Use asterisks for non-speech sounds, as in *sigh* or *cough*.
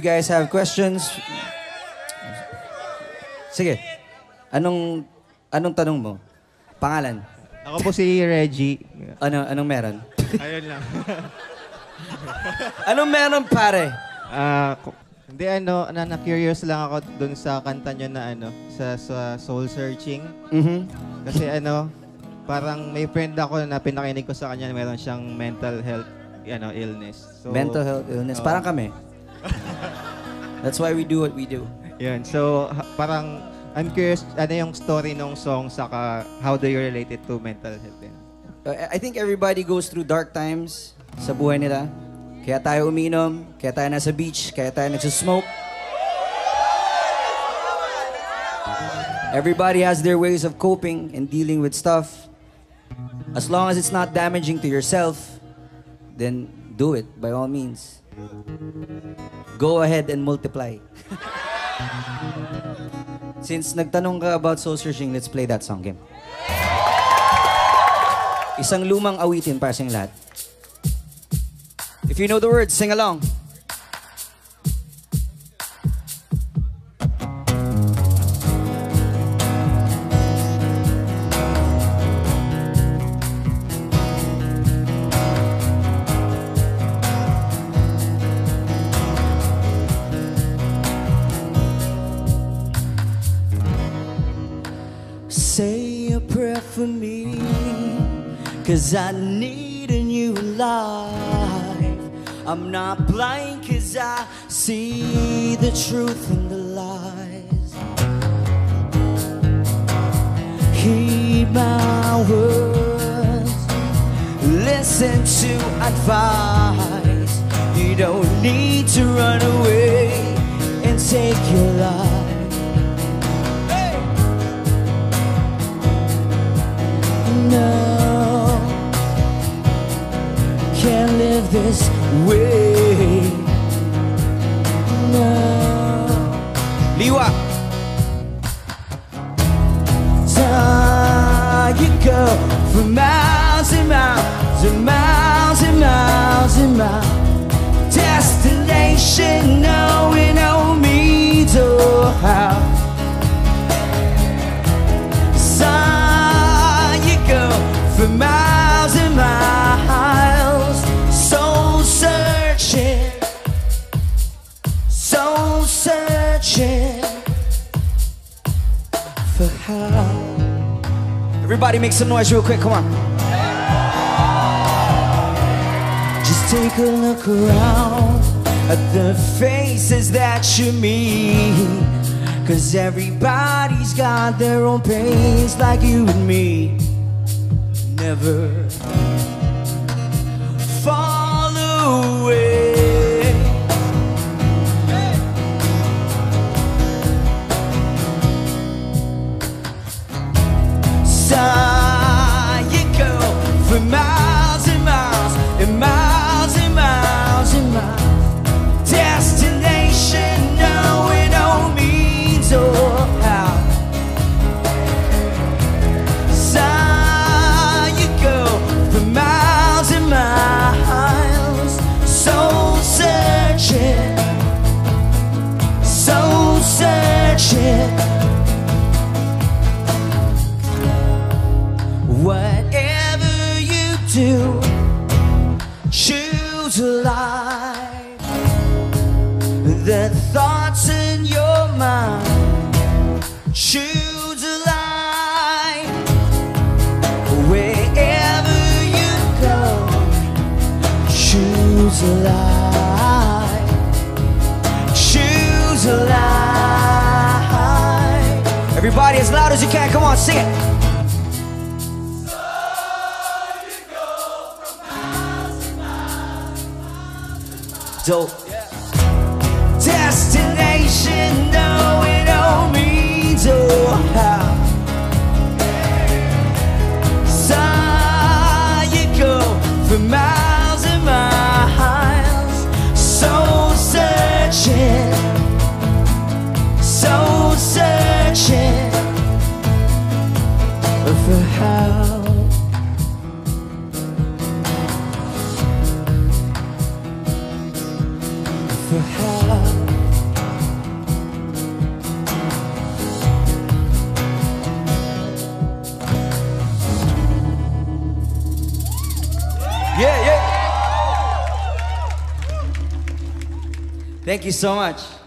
you guys have questions, sige. Anong anong tanong mo? Pangalan? Ako po si Reggie. Ano anong meron? *laughs* Ayun lang. Anong meron pare? Ah, ko- hindi ano, na, na curious lang ako dun sa kanta nyo na ano, sa, sa soul searching. Mhm. Kasi ano, parang may friend ako na pinakinig ko sa kanya, meron siyang mental health ano, illness. So, Mental health illness. Oo. Parang kami. *laughs* That's why we do what we do. Yun. So, ha- parang I'm curious, ano yung story ng song saka how do you relate it to mental health? din? Uh, I think everybody goes through dark times sa buhay nila. Kaya tayo uminom, kaya tayo nasa beach, kaya tayo nagsasmoke. Everybody has their ways of coping and dealing with stuff. As long as it's not damaging to yourself, then do it by all means. Go ahead and multiply. Since nagtanong ka about soul searching, let's play that song game. Isang lumang awitin para sa lahat. If you know the words, sing along. For me, cause I need a new life. I'm not blind, cause I see the truth in the lies. Heed my words, listen to advice. You don't need to run away this way. No, Liwa. Time you go for miles and miles and miles and miles and miles. Destination, knowing Everybody make some noise real quick, come on. Just take a look around at the faces that you meet. Cause everybody's got their own pains like you and me. Never for a life. The thoughts in your mind, choose a life. Wherever you go, choose a life. Choose a life. Everybody, as loud as you can, come on, sing it. Dope. for help Yeah, yeah. Thank you so much.